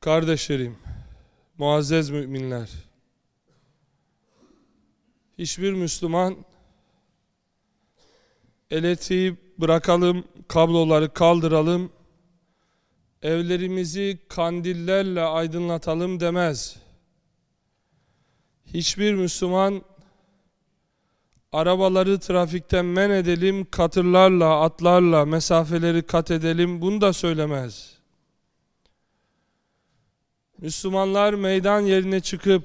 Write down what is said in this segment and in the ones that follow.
Kardeşlerim, muazzez müminler, hiçbir Müslüman elektriği bırakalım, kabloları kaldıralım, evlerimizi kandillerle aydınlatalım demez. Hiçbir Müslüman arabaları trafikten men edelim, katırlarla, atlarla mesafeleri kat edelim bunu da söylemez. Müslümanlar meydan yerine çıkıp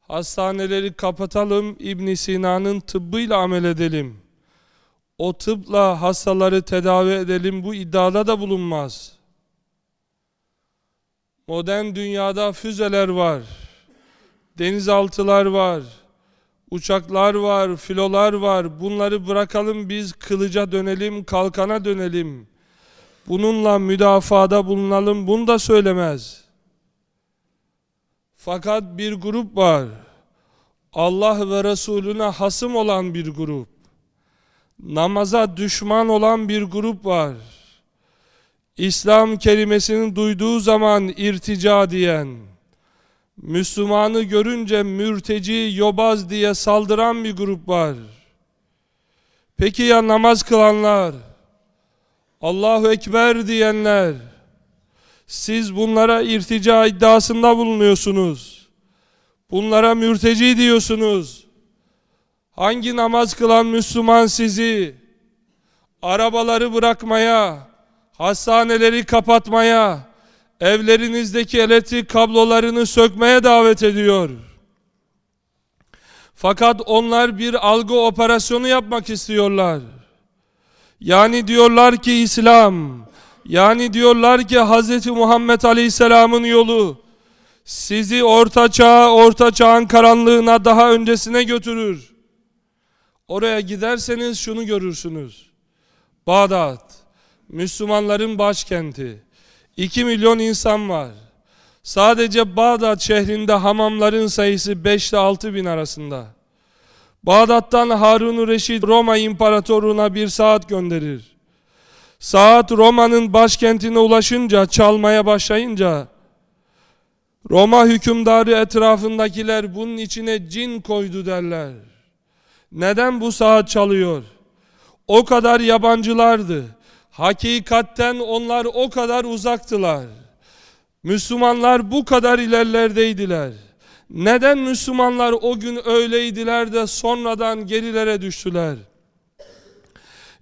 hastaneleri kapatalım, İbn Sina'nın tıbbıyla amel edelim. O tıpla hastaları tedavi edelim bu iddiada da bulunmaz. Modern dünyada füzeler var. Denizaltılar var. Uçaklar var, filolar var. Bunları bırakalım biz kılıca dönelim, kalkana dönelim. Bununla müdafada bulunalım. Bunu da söylemez. Fakat bir grup var. Allah ve Resulüne hasım olan bir grup. Namaza düşman olan bir grup var. İslam kelimesini duyduğu zaman irtica diyen, Müslümanı görünce mürteci, yobaz diye saldıran bir grup var. Peki ya namaz kılanlar? Allahu Ekber diyenler, siz bunlara irtica iddiasında bulunuyorsunuz. Bunlara mürteci diyorsunuz. Hangi namaz kılan Müslüman sizi arabaları bırakmaya, hastaneleri kapatmaya, evlerinizdeki elektrik kablolarını sökmeye davet ediyor. Fakat onlar bir algı operasyonu yapmak istiyorlar. Yani diyorlar ki İslam, yani diyorlar ki Hz. Muhammed Aleyhisselam'ın yolu sizi orta çağ, orta çağın karanlığına daha öncesine götürür. Oraya giderseniz şunu görürsünüz. Bağdat, Müslümanların başkenti. 2 milyon insan var. Sadece Bağdat şehrinde hamamların sayısı 5 ile 6 bin arasında. Bağdat'tan Harun-ı Reşid Roma İmparatorluğuna bir saat gönderir. Saat Roma'nın başkentine ulaşınca, çalmaya başlayınca, Roma hükümdarı etrafındakiler bunun içine cin koydu derler. Neden bu saat çalıyor? O kadar yabancılardı. Hakikatten onlar o kadar uzaktılar. Müslümanlar bu kadar ilerlerdeydiler. Neden Müslümanlar o gün öyleydiler de sonradan gerilere düştüler?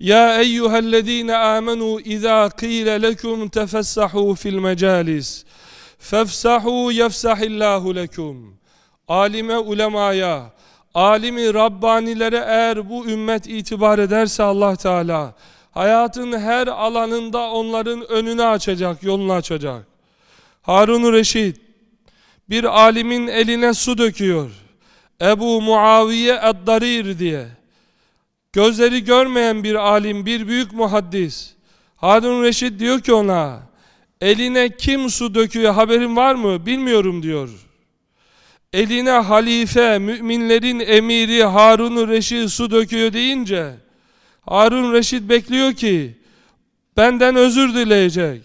Ya eyyühellezine amenu izâ qîle lekum tefessahu fil mecalis fefsahu yefsahillahu lekum Alime ulemaya alimi Rabbanilere eğer bu ümmet itibar ederse Allah Teala hayatın her alanında onların önünü açacak, yolunu açacak. Harun-u Reşid bir alimin eline su döküyor. Ebu Muaviye Eddarir diye. Gözleri görmeyen bir alim, bir büyük muhaddis. Harun Reşid diyor ki ona, eline kim su döküyor haberin var mı? Bilmiyorum diyor. Eline halife, müminlerin emiri Harun Reşid su döküyor deyince, Harun Reşid bekliyor ki, benden özür dileyecek.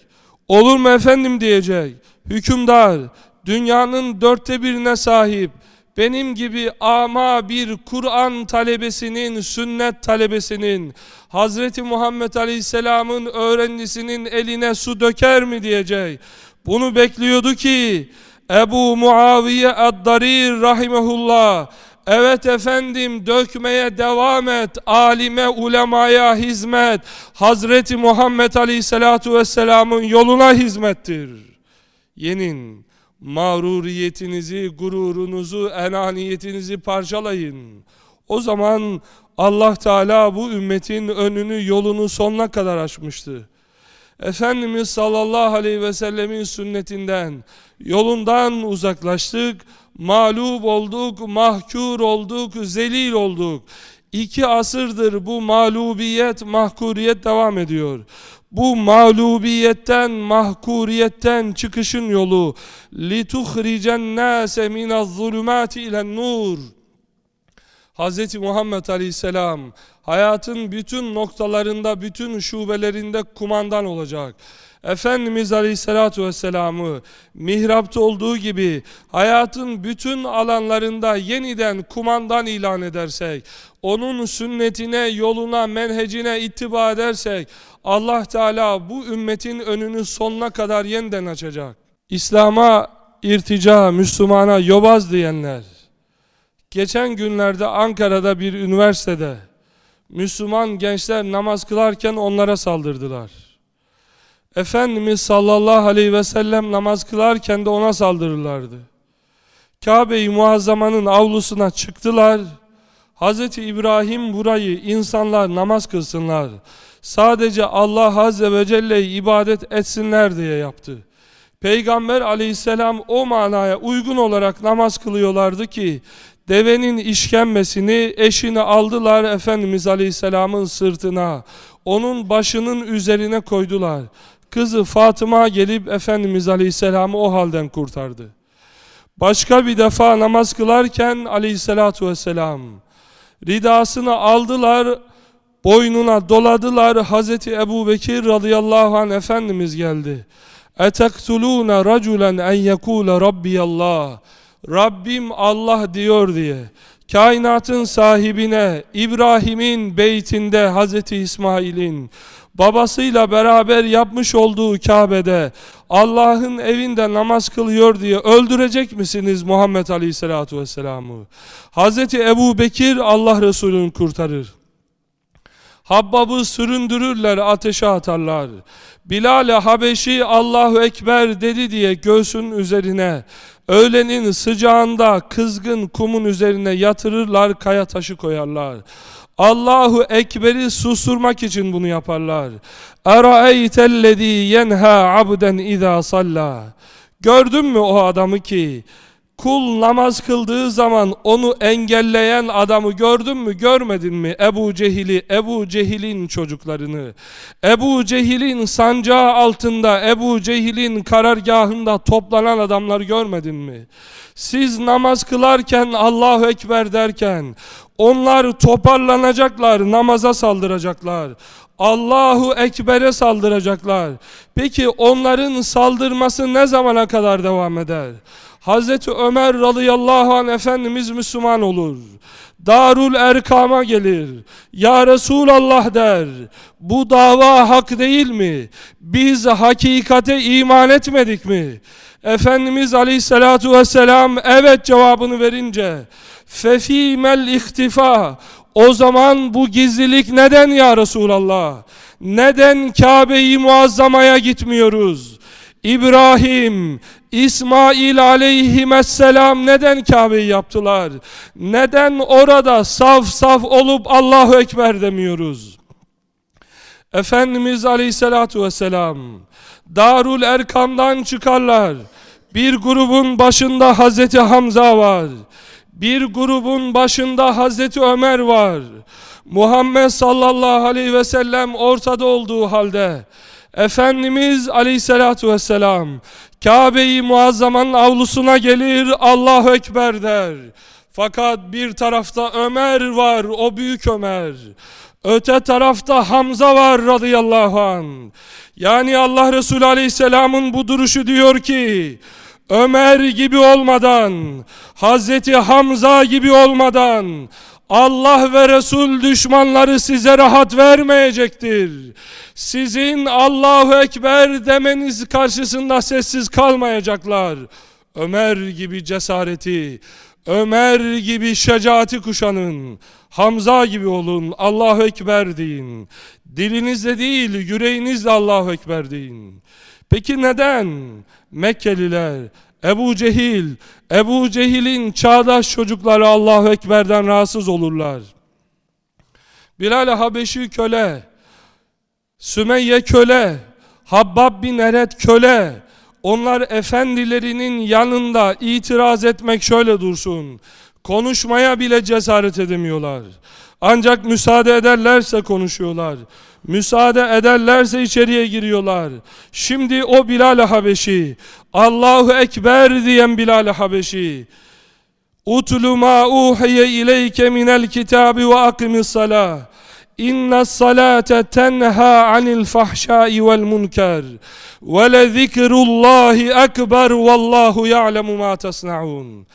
Olur mu efendim diyecek. Hükümdar, dünyanın dörtte birine sahip, benim gibi ama bir Kur'an talebesinin, sünnet talebesinin, Hazreti Muhammed Aleyhisselam'ın öğrencisinin eline su döker mi diyecek. Bunu bekliyordu ki Ebu Muaviye Ad-Darir rahimehullah Evet efendim dökmeye devam et. Alime, ulemaya hizmet. Hazreti Muhammed Aleyhisselatu Vesselam'ın yoluna hizmettir. Yenin mağruriyetinizi, gururunuzu, enaniyetinizi parçalayın. O zaman Allah Teala bu ümmetin önünü, yolunu sonuna kadar açmıştı. Efendimiz sallallahu aleyhi ve sellemin sünnetinden, yolundan uzaklaştık, mağlup olduk, mahkur olduk, zelil olduk. İki asırdır bu mağlubiyet, mahkuriyet devam ediyor Bu mağlubiyetten, mahkuriyetten çıkışın yolu لِتُخْرِجَ النَّاسَ مِنَ الظُّلُمَاتِ اِلَى النُّورِ Hz. Muhammed Aleyhisselam hayatın bütün noktalarında, bütün şubelerinde kumandan olacak. Efendimiz Aleyhisselatü Vesselam'ı mihrapta olduğu gibi hayatın bütün alanlarında yeniden kumandan ilan edersek, onun sünnetine, yoluna, menhecine ittiba edersek, Allah Teala bu ümmetin önünü sonuna kadar yeniden açacak. İslam'a irtica, Müslümana yobaz diyenler, geçen günlerde Ankara'da bir üniversitede Müslüman gençler namaz kılarken onlara saldırdılar. Efendimiz sallallahu aleyhi ve sellem namaz kılarken de ona saldırırlardı. Kabe-i Muazzama'nın avlusuna çıktılar. Hz. İbrahim burayı insanlar namaz kılsınlar. Sadece Allah Azze ve Celle'yi ibadet etsinler diye yaptı. Peygamber aleyhisselam o manaya uygun olarak namaz kılıyorlardı ki devenin işkembesini eşini aldılar Efendimiz aleyhisselamın sırtına. Onun başının üzerine koydular Kızı Fatıma gelip Efendimiz aleyhisselamı o halden kurtardı. Başka bir defa namaz kılarken aleyhissalatu vesselam ridasını aldılar boynuna doladılar Hazreti Ebu Bekir radıyallahu anh Efendimiz geldi. اَتَقْتُلُونَ رَجُلًا اَنْ يَكُولَ رَبِّيَ اللّٰهِ Rabbim Allah diyor diye kainatın sahibine İbrahim'in beytinde Hazreti İsmail'in babasıyla beraber yapmış olduğu Kabe'de Allah'ın evinde namaz kılıyor diye öldürecek misiniz Muhammed Aleyhisselatü Vesselam'ı? Hazreti Ebu Bekir Allah Resulü'nü kurtarır. Habbab'ı süründürürler, ateşe atarlar. Bilal-i Habeşi Allahu Ekber dedi diye göğsün üzerine, öğlenin sıcağında kızgın kumun üzerine yatırırlar, kaya taşı koyarlar. Allahu Ekber'i susturmak için bunu yaparlar. Eraeytellezî yenha abden izâ salla. Gördün mü o adamı ki Kul namaz kıldığı zaman onu engelleyen adamı gördün mü görmedin mi? Ebu Cehil'i, Ebu Cehil'in çocuklarını, Ebu Cehil'in sancağı altında, Ebu Cehil'in karargahında toplanan adamlar görmedin mi? Siz namaz kılarken Allahu Ekber derken onlar toparlanacaklar, namaza saldıracaklar. Allahu Ekber'e saldıracaklar. Peki onların saldırması ne zamana kadar devam eder? Hazreti Ömer radıyallahu anh Efendimiz Müslüman olur. Darul Erkam'a gelir. Ya Resulallah der. Bu dava hak değil mi? Biz hakikate iman etmedik mi? Efendimiz aleyhissalatu vesselam evet cevabını verince fefimel ihtifa o zaman bu gizlilik neden ya Resulallah? Neden Kabe-i Muazzama'ya gitmiyoruz? İbrahim, İsmail aleyhisselam neden Kabe'yi yaptılar? Neden orada saf saf olup Allahu Ekber demiyoruz? Efendimiz aleyhissalatu vesselam Darul Erkam'dan çıkarlar. Bir grubun başında Hazreti Hamza var. Bir grubun başında Hazreti Ömer var. Muhammed sallallahu aleyhi ve sellem ortada olduğu halde Efendimiz aleyhissalatu vesselam Kabe-i Muazzama'nın avlusuna gelir Allahu Ekber der. Fakat bir tarafta Ömer var o büyük Ömer. Öte tarafta Hamza var radıyallahu an. Yani Allah Resulü aleyhisselamın bu duruşu diyor ki Ömer gibi olmadan, Hazreti Hamza gibi olmadan Allah ve Resul düşmanları size rahat vermeyecektir. Sizin Allahu Ekber demeniz karşısında sessiz kalmayacaklar. Ömer gibi cesareti, Ömer gibi şecaati kuşanın. Hamza gibi olun. Allahu Ekber deyin. Dilinizle değil, yüreğinizle Allahu Ekber deyin. Peki neden Mekkeliler Ebu Cehil, Ebu Cehil'in çağdaş çocukları Allahu Ekber'den rahatsız olurlar. Bilal Habeşi köle, Sümeyye köle, Habbab bin Eret köle, onlar efendilerinin yanında itiraz etmek şöyle dursun. Konuşmaya bile cesaret edemiyorlar. Ancak müsaade ederlerse konuşuyorlar. Müsaade ederlerse içeriye giriyorlar. Şimdi o Bilal Habeşi, Allahu Ekber diyen Bilal Habeşi, Utlu ma uhiye ileyke minel kitabi ve akimis salah. İnne salate tenha anil fahşai vel munker. Ve le zikrullahi ekber vallahu ya'lemu ma tasnaun.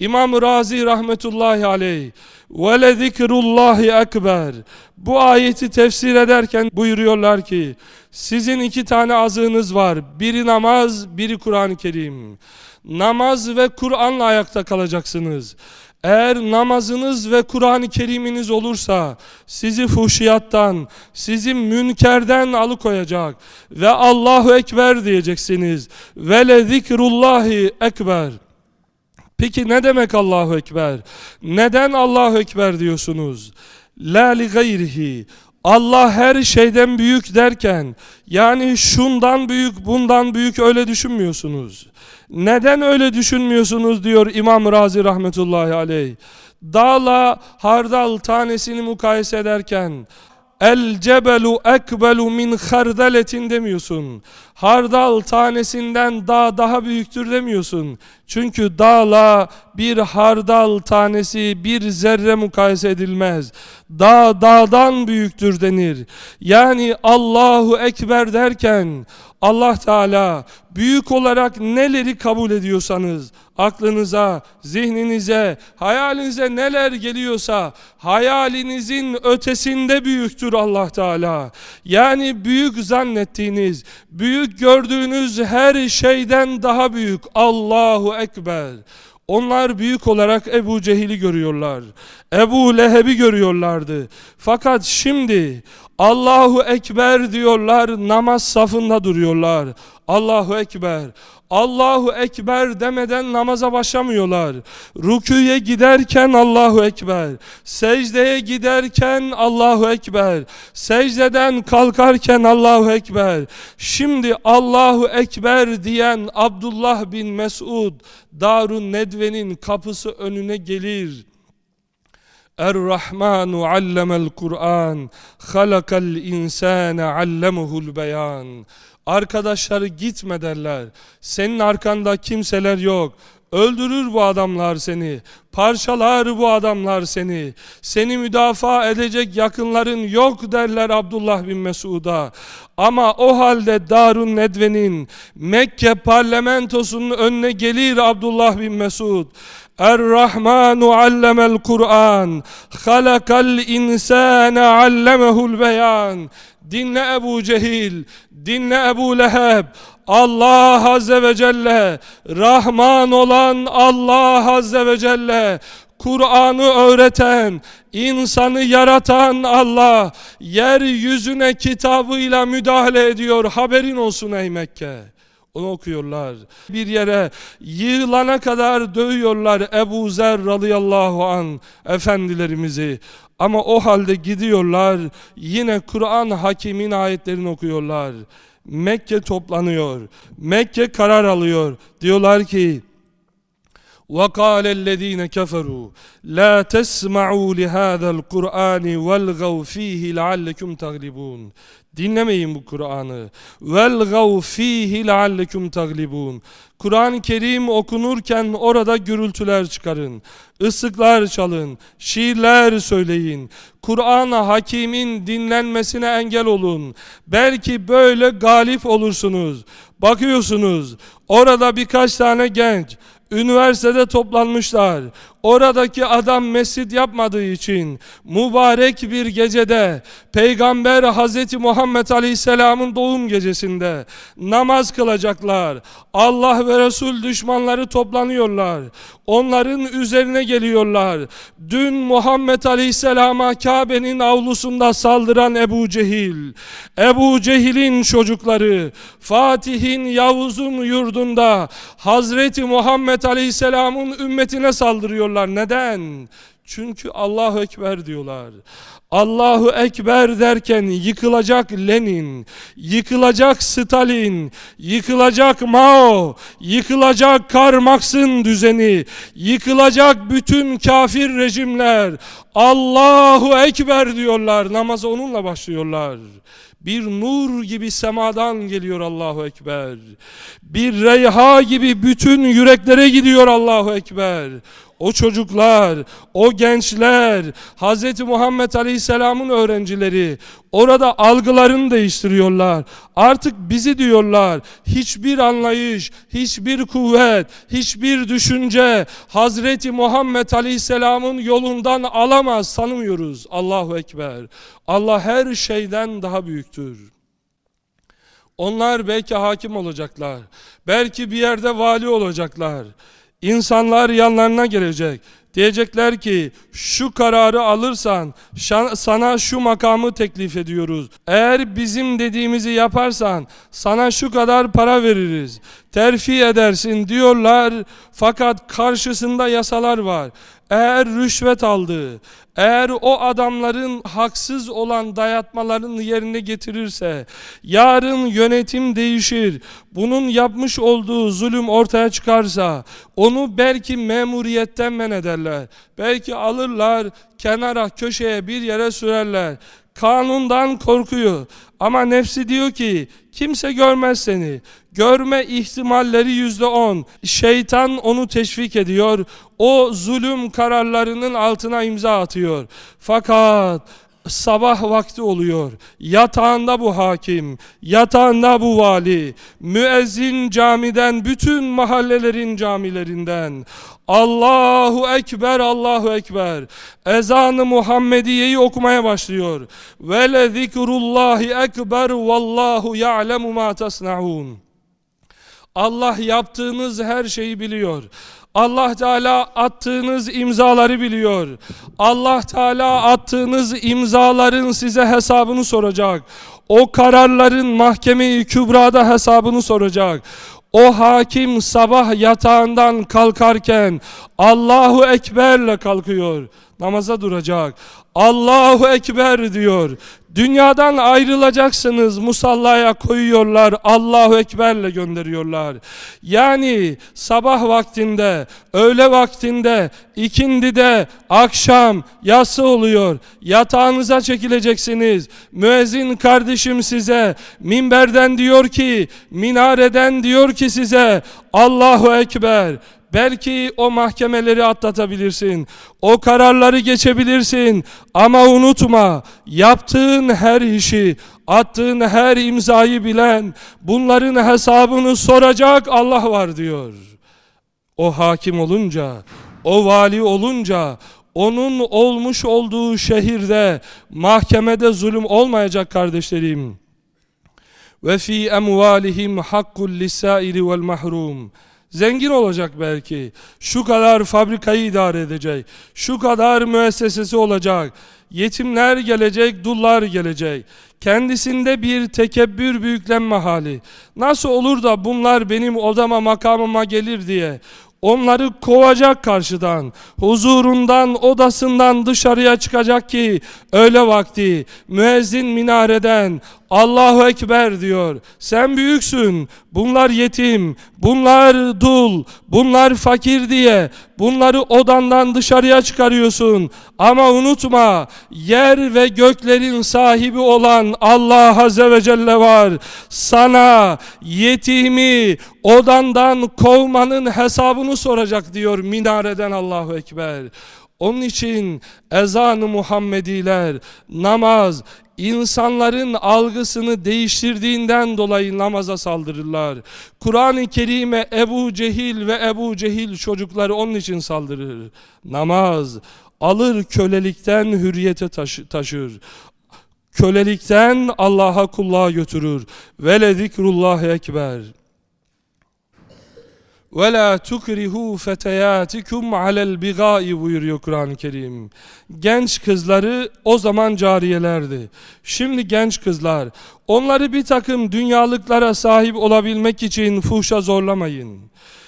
İmam Razi rahmetullahi aleyh ve le zikrullahi ekber bu ayeti tefsir ederken buyuruyorlar ki sizin iki tane azığınız var biri namaz biri Kur'an-ı Kerim namaz ve Kur'an'la ayakta kalacaksınız eğer namazınız ve Kur'an-ı Kerim'iniz olursa sizi fuhşiyattan, sizi münkerden alıkoyacak ve Allahu Ekber diyeceksiniz. Ve le zikrullahi ekber. Peki ne demek Allahu Ekber? Neden Allahu Ekber diyorsunuz? La li gayrihi. Allah her şeyden büyük derken yani şundan büyük bundan büyük öyle düşünmüyorsunuz. Neden öyle düşünmüyorsunuz diyor İmam Razi rahmetullahi aleyh. Dağla hardal tanesini mukayese ederken El cebelu ekbelu min hardaletin demiyorsun. Hardal tanesinden dağ daha büyüktür demiyorsun. Çünkü dağla bir hardal tanesi bir zerre mukayese edilmez. Dağ dağdan büyüktür denir. Yani Allahu Ekber derken Allah Teala büyük olarak neleri kabul ediyorsanız aklınıza, zihninize, hayalinize neler geliyorsa hayalinizin ötesinde büyüktür Allah Teala. Yani büyük zannettiğiniz, büyük gördüğünüz her şeyden daha büyük Allahu Ekber. Onlar büyük olarak Ebu Cehil'i görüyorlar. Ebu Leheb'i görüyorlardı. Fakat şimdi Allahu Ekber diyorlar, namaz safında duruyorlar. Allahu Ekber. Allahu Ekber demeden namaza başlamıyorlar. Rüküye giderken Allahu Ekber. Secdeye giderken Allahu Ekber. Secdeden kalkarken Allahu Ekber. Şimdi Allahu Ekber diyen Abdullah bin Mesud Darun Nedve'nin kapısı önüne gelir. Er-Rahmanu allemel Kur'an, halakal insane allemuhul beyan. Arkadaşları gitme derler. Senin arkanda kimseler yok. Öldürür bu adamlar seni. Parçalar bu adamlar seni. Seni müdafaa edecek yakınların yok derler Abdullah bin Mesud'a. Ama o halde Darun Nedve'nin Mekke parlamentosunun önüne gelir Abdullah bin Mesud. Er-Rahmanu allemel Kur'an. Halakal insane allemehul beyan. Dinle Ebu Cehil, dinle Ebu Leheb. Allah Azze ve Celle, Rahman olan Allah Azze ve Celle, Kur'an'ı öğreten, insanı yaratan Allah, yeryüzüne kitabıyla müdahale ediyor. Haberin olsun ey Mekke. Onu okuyorlar. Bir yere yığılana kadar dövüyorlar Ebu Zer radıyallahu an efendilerimizi. Ama o halde gidiyorlar yine Kur'an hakimin ayetlerini okuyorlar. Mekke toplanıyor. Mekke karar alıyor. Diyorlar ki وقال الذين كفروا لا تسمعوا لهذا القرآن والغوا فيه لعلكم تغلبون Dinlemeyin bu Kur'an'ı. Velgav fihi leallekum taglibun. Kur'an-ı Kerim okunurken orada gürültüler çıkarın. Isıklar çalın. Şiirler söyleyin. Kur'an-ı Hakim'in dinlenmesine engel olun. Belki böyle galip olursunuz. Bakıyorsunuz orada birkaç tane genç üniversitede toplanmışlar. Oradaki adam mescid yapmadığı için mübarek bir gecede Peygamber Hazreti Muhammed Aleyhisselam'ın doğum gecesinde namaz kılacaklar. Allah ve Resul düşmanları toplanıyorlar. Onların üzerine geliyorlar. Dün Muhammed Aleyhisselam'a Kabe'nin avlusunda saldıran Ebu Cehil, Ebu Cehil'in çocukları, Fatih'in Yavuz'un yurdunda Hazreti Muhammed Aleyhisselam'ın ümmetine saldırıyorlar. Neden? Çünkü Allahu Ekber diyorlar. Allahu Ekber derken yıkılacak Lenin, yıkılacak Stalin, yıkılacak Mao, yıkılacak Karl Marx'ın düzeni, yıkılacak bütün kafir rejimler. Allahu Ekber diyorlar. Namaza onunla başlıyorlar. Bir nur gibi semadan geliyor Allahu Ekber. Bir reyha gibi bütün yüreklere gidiyor Allahu Ekber. O çocuklar, o gençler, Hz. Muhammed Aleyhisselam'ın öğrencileri orada algılarını değiştiriyorlar. Artık bizi diyorlar hiçbir anlayış, hiçbir kuvvet, hiçbir düşünce Hazreti Muhammed Aleyhisselam'ın yolundan alamaz sanmıyoruz. Allahu Ekber. Allah her şeyden daha büyüktür. Onlar belki hakim olacaklar. Belki bir yerde vali olacaklar. İnsanlar yanlarına gelecek. Diyecekler ki şu kararı alırsan sana şu makamı teklif ediyoruz. Eğer bizim dediğimizi yaparsan sana şu kadar para veririz. Terfi edersin diyorlar fakat karşısında yasalar var. Eğer rüşvet aldı, eğer o adamların haksız olan dayatmalarını yerine getirirse, yarın yönetim değişir, bunun yapmış olduğu zulüm ortaya çıkarsa, onu belki memuriyetten men ederler. Belki alırlar, kenara, köşeye bir yere sürerler. Kanundan korkuyor. Ama nefsi diyor ki kimse görmez seni. Görme ihtimalleri yüzde on. Şeytan onu teşvik ediyor. O zulüm kararlarının altına imza atıyor. Fakat sabah vakti oluyor. Yatağında bu hakim, yatağında bu vali, müezzin camiden, bütün mahallelerin camilerinden. Allahu Ekber, Allahu Ekber. Ezanı Muhammediye'yi okumaya başlıyor. Ve le zikrullahi ekber vallahu ya'lemu ma tasnaun. Allah yaptığınız her şeyi biliyor. Allah Teala attığınız imzaları biliyor. Allah Teala attığınız imzaların size hesabını soracak. O kararların mahkeme-i kübrada hesabını soracak. O hakim sabah yatağından kalkarken Allahu Ekber'le kalkıyor. Namaza duracak. Allahu Ekber diyor. Dünyadan ayrılacaksınız musallaya koyuyorlar Allahu Ekber'le gönderiyorlar. Yani sabah vaktinde, öğle vaktinde, ikindide, akşam, yası oluyor. Yatağınıza çekileceksiniz. Müezzin kardeşim size minberden diyor ki, minareden diyor ki size Allahu Ekber. Belki o mahkemeleri atlatabilirsin. O kararları geçebilirsin. Ama unutma yaptığın her işi, attığın her imzayı bilen, bunların hesabını soracak Allah var diyor. O hakim olunca, o vali olunca, onun olmuş olduğu şehirde, mahkemede zulüm olmayacak kardeşlerim. Ve fi emvalihim hakkul lisairi vel mahrum. Zengin olacak belki. Şu kadar fabrikayı idare edecek. Şu kadar müessesesi olacak. Yetimler gelecek, dullar gelecek. Kendisinde bir tekebbür büyüklenme hali. Nasıl olur da bunlar benim odama makamıma gelir diye Onları kovacak karşıdan, huzurundan, odasından dışarıya çıkacak ki öyle vakti müezzin minareden Allahu Ekber diyor. Sen büyüksün, bunlar yetim, bunlar dul, bunlar fakir diye bunları odandan dışarıya çıkarıyorsun. Ama unutma yer ve göklerin sahibi olan Allah Azze ve Celle var. Sana yetimi odandan kovmanın hesabını soracak diyor minareden Allahu Ekber. Onun için ezan-ı Muhammediler, namaz, insanların algısını değiştirdiğinden dolayı namaza saldırırlar. Kur'an-ı Kerim'e Ebu Cehil ve Ebu Cehil çocukları onun için saldırır. Namaz alır kölelikten hürriyete taşır. Kölelikten Allah'a kulluğa götürür. Ve le zikrullahi ekber. La tukrihu feteyatikum alel bigai buyuruyor Kur'an-ı Kerim. Genç kızları o zaman cariyelerdi. Şimdi genç kızlar onları bir takım dünyalıklara sahip olabilmek için fuhşa zorlamayın.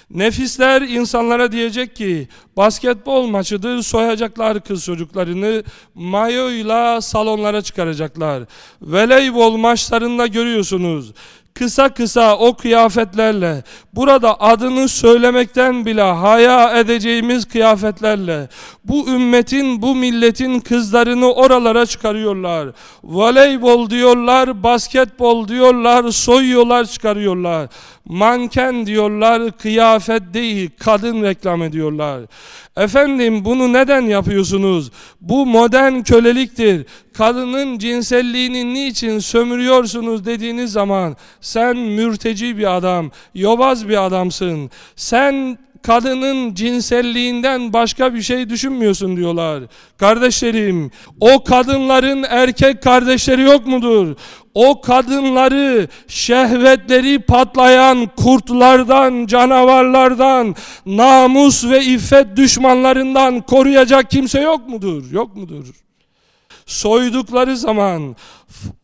Nefisler insanlara diyecek ki basketbol maçıdır soyacaklar kız çocuklarını mayoyla salonlara çıkaracaklar. Voleybol maçlarında görüyorsunuz kısa kısa o kıyafetlerle, burada adını söylemekten bile haya edeceğimiz kıyafetlerle, bu ümmetin, bu milletin kızlarını oralara çıkarıyorlar. Voleybol diyorlar, basketbol diyorlar, soyuyorlar, çıkarıyorlar. Manken diyorlar, kıyafet değil, kadın reklam ediyorlar. Efendim bunu neden yapıyorsunuz? Bu modern köleliktir. Kadının cinselliğini niçin sömürüyorsunuz dediğiniz zaman sen mürteci bir adam, yobaz bir adamsın. Sen kadının cinselliğinden başka bir şey düşünmüyorsun diyorlar. Kardeşlerim, o kadınların erkek kardeşleri yok mudur? O kadınları şehvetleri patlayan kurtlardan, canavarlardan, namus ve iffet düşmanlarından koruyacak kimse yok mudur? Yok mudur? Soydukları zaman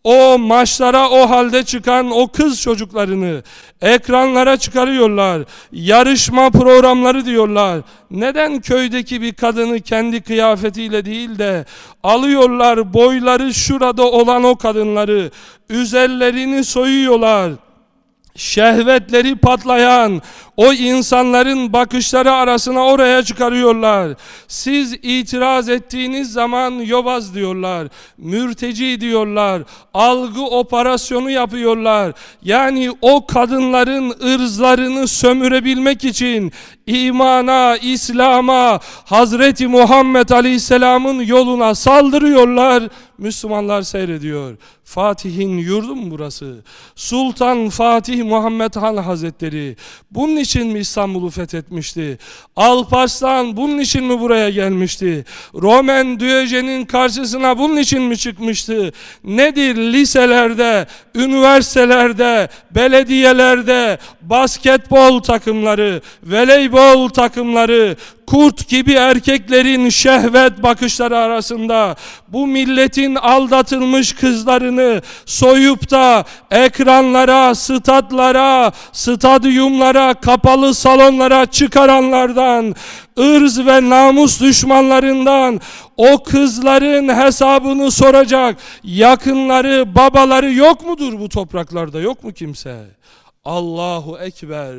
o maçlara o halde çıkan o kız çocuklarını ekranlara çıkarıyorlar. Yarışma programları diyorlar. Neden köydeki bir kadını kendi kıyafetiyle değil de alıyorlar boyları şurada olan o kadınları üzerlerini soyuyorlar şehvetleri patlayan o insanların bakışları arasına oraya çıkarıyorlar. Siz itiraz ettiğiniz zaman yobaz diyorlar, mürteci diyorlar, algı operasyonu yapıyorlar. Yani o kadınların ırzlarını sömürebilmek için imana, İslam'a, Hazreti Muhammed Aleyhisselam'ın yoluna saldırıyorlar. Müslümanlar seyrediyor. Fatih'in yurdu mu burası? Sultan Fatih Muhammed Han Hazretleri bunun için mi İstanbul'u fethetmişti? Alparslan bunun için mi buraya gelmişti? Roman Diyojen'in karşısına bunun için mi çıkmıştı? Nedir liselerde, üniversitelerde, belediyelerde basketbol takımları, voleybol takımları, kurt gibi erkeklerin şehvet bakışları arasında bu milletin aldatılmış kızlarını soyup da ekranlara, statlara, stadyumlara, kapalı salonlara çıkaranlardan, ırz ve namus düşmanlarından o kızların hesabını soracak yakınları, babaları yok mudur bu topraklarda? Yok mu kimse? Allahu Ekber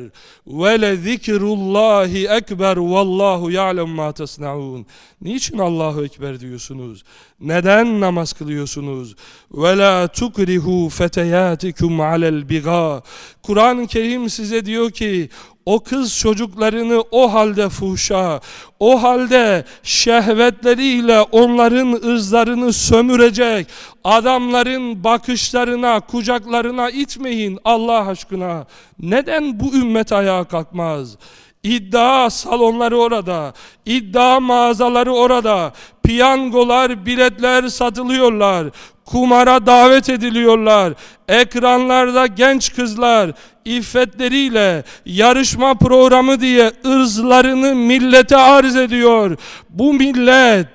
ve le zikrullahi ekber vallahu ya'lem ma tasnaun. Niçin Allahu Ekber diyorsunuz? Neden namaz kılıyorsunuz? Ve la tukrihu feteyatikum alel biga. Kur'an-ı Kerim size diyor ki o kız çocuklarını o halde fuhşa, o halde şehvetleriyle onların ırzlarını sömürecek, adamların bakışlarına, kucaklarına itmeyin Allah aşkına. Neden bu ümmet ayağa kalkmaz? İddia salonları orada, iddia mağazaları orada, piyangolar, biletler satılıyorlar, kumara davet ediliyorlar, ekranlarda genç kızlar iffetleriyle yarışma programı diye ırzlarını millete arz ediyor. Bu millet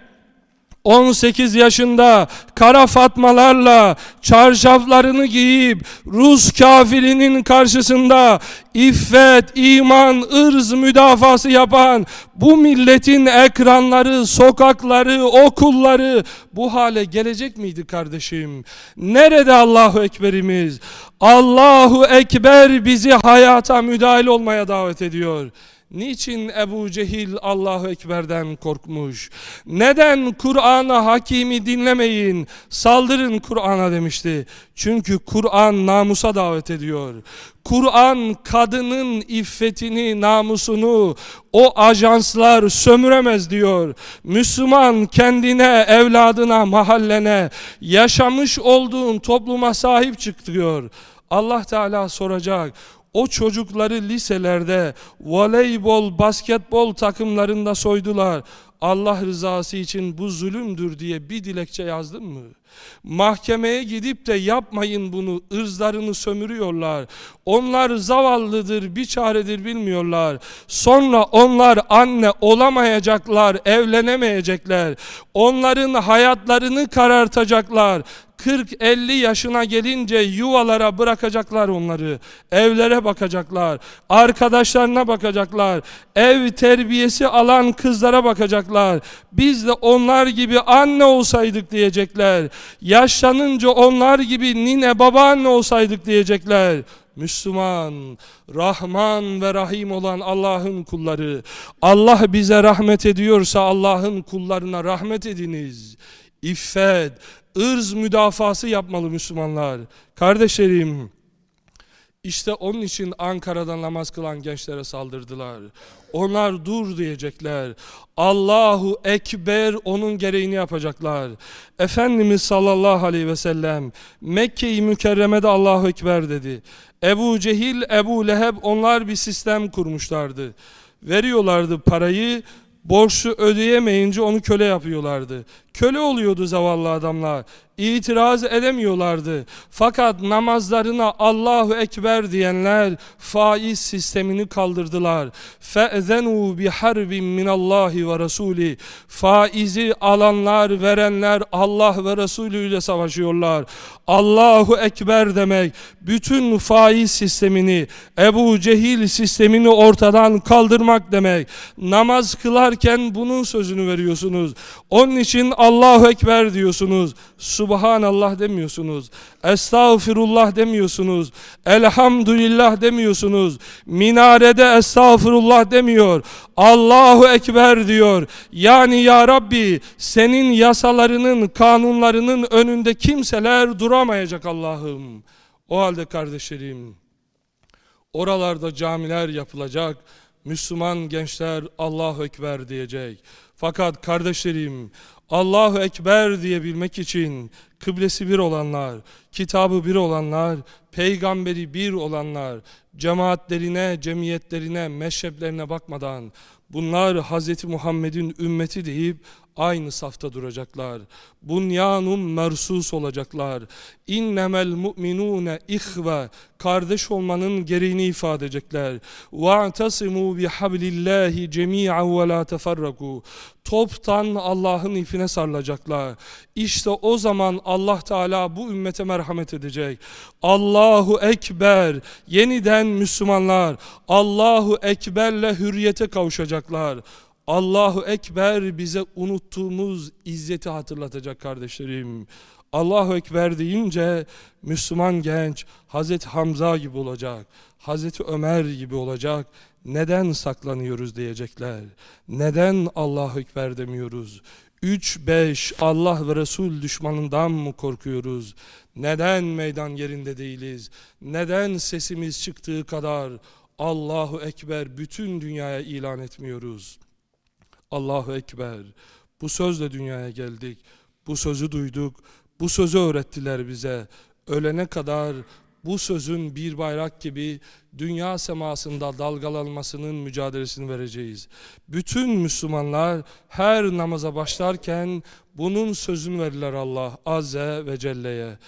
18 yaşında kara fatmalarla çarşaflarını giyip Rus kafirinin karşısında iffet, iman, ırz müdafası yapan bu milletin ekranları, sokakları, okulları bu hale gelecek miydi kardeşim? Nerede Allahu Ekberimiz? Allahu Ekber bizi hayata müdahil olmaya davet ediyor. Niçin Ebu Cehil Allahu Ekber'den korkmuş? Neden Kur'an'a hakimi dinlemeyin, saldırın Kur'an'a demişti. Çünkü Kur'an namusa davet ediyor. Kur'an kadının iffetini, namusunu o ajanslar sömüremez diyor. Müslüman kendine, evladına, mahallene, yaşamış olduğun topluma sahip çık diyor. Allah Teala soracak o çocukları liselerde voleybol, basketbol takımlarında soydular. Allah rızası için bu zulümdür diye bir dilekçe yazdın mı? Mahkemeye gidip de yapmayın bunu, ırzlarını sömürüyorlar. Onlar zavallıdır, bir çaredir bilmiyorlar. Sonra onlar anne olamayacaklar, evlenemeyecekler. Onların hayatlarını karartacaklar. 40-50 yaşına gelince yuvalara bırakacaklar onları. Evlere bakacaklar. Arkadaşlarına bakacaklar. Ev terbiyesi alan kızlara bakacaklar. Biz de onlar gibi anne olsaydık diyecekler. Yaşlanınca onlar gibi nine babaanne olsaydık diyecekler. Müslüman, Rahman ve Rahim olan Allah'ın kulları. Allah bize rahmet ediyorsa Allah'ın kullarına rahmet ediniz. İffet, ırz müdafası yapmalı Müslümanlar. Kardeşlerim, işte onun için Ankara'da namaz kılan gençlere saldırdılar. Onlar dur diyecekler. Allahu Ekber onun gereğini yapacaklar. Efendimiz sallallahu aleyhi ve sellem Mekke-i Mükerreme'de Allahu Ekber dedi. Ebu Cehil, Ebu Leheb onlar bir sistem kurmuşlardı. Veriyorlardı parayı, borçlu ödeyemeyince onu köle yapıyorlardı. Köle oluyordu zavallı adamlar İtiraz edemiyorlardı. Fakat namazlarına Allahu Ekber diyenler faiz sistemini kaldırdılar. فَاَذَنُوا بِحَرْبٍ مِنَ اللّٰهِ وَرَسُولِ Faizi alanlar, verenler Allah ve Resulü ile savaşıyorlar. Allahu Ekber demek bütün faiz sistemini, Ebu Cehil sistemini ortadan kaldırmak demek. Namaz kılarken bunun sözünü veriyorsunuz. Onun için Allahu Ekber diyorsunuz. Subhanallah demiyorsunuz. Estağfirullah demiyorsunuz. Elhamdülillah demiyorsunuz. Minarede estağfirullah demiyor. Allahu Ekber diyor. Yani ya Rabbi senin yasalarının, kanunlarının önünde kimseler duramayacak Allah'ım. O halde kardeşlerim, oralarda camiler yapılacak. Müslüman gençler Allahu Ekber diyecek. Fakat kardeşlerim Allahu Ekber diyebilmek için kıblesi bir olanlar, kitabı bir olanlar, peygamberi bir olanlar, cemaatlerine, cemiyetlerine, meşreplerine bakmadan bunlar Hz. Muhammed'in ümmeti deyip aynı safta duracaklar. Bunyanum mersus olacaklar. İnnemel mu'minune ihve kardeş olmanın gereğini ifade edecekler. Ve'tasimu bihablillahi cemi'an ve la teferraku. Toptan Allah'ın ipine sarılacaklar. İşte o zaman Allah Teala bu ümmete merhamet edecek. Allahu Ekber. Yeniden Müslümanlar Allahu Ekber'le hürriyete kavuşacaklar. Allahu Ekber bize unuttuğumuz izzeti hatırlatacak kardeşlerim. Allahu Ekber deyince Müslüman genç Hazreti Hamza gibi olacak. Hazreti Ömer gibi olacak. Neden saklanıyoruz diyecekler. Neden Allahu Ekber demiyoruz? 3-5 Allah ve Resul düşmanından mı korkuyoruz? Neden meydan yerinde değiliz? Neden sesimiz çıktığı kadar Allahu Ekber bütün dünyaya ilan etmiyoruz? Allahu Ekber. Bu sözle dünyaya geldik. Bu sözü duyduk. Bu sözü öğrettiler bize. Ölene kadar bu sözün bir bayrak gibi dünya semasında dalgalanmasının mücadelesini vereceğiz. Bütün Müslümanlar her namaza başlarken bunun sözünü verirler Allah Azze ve Celle'ye.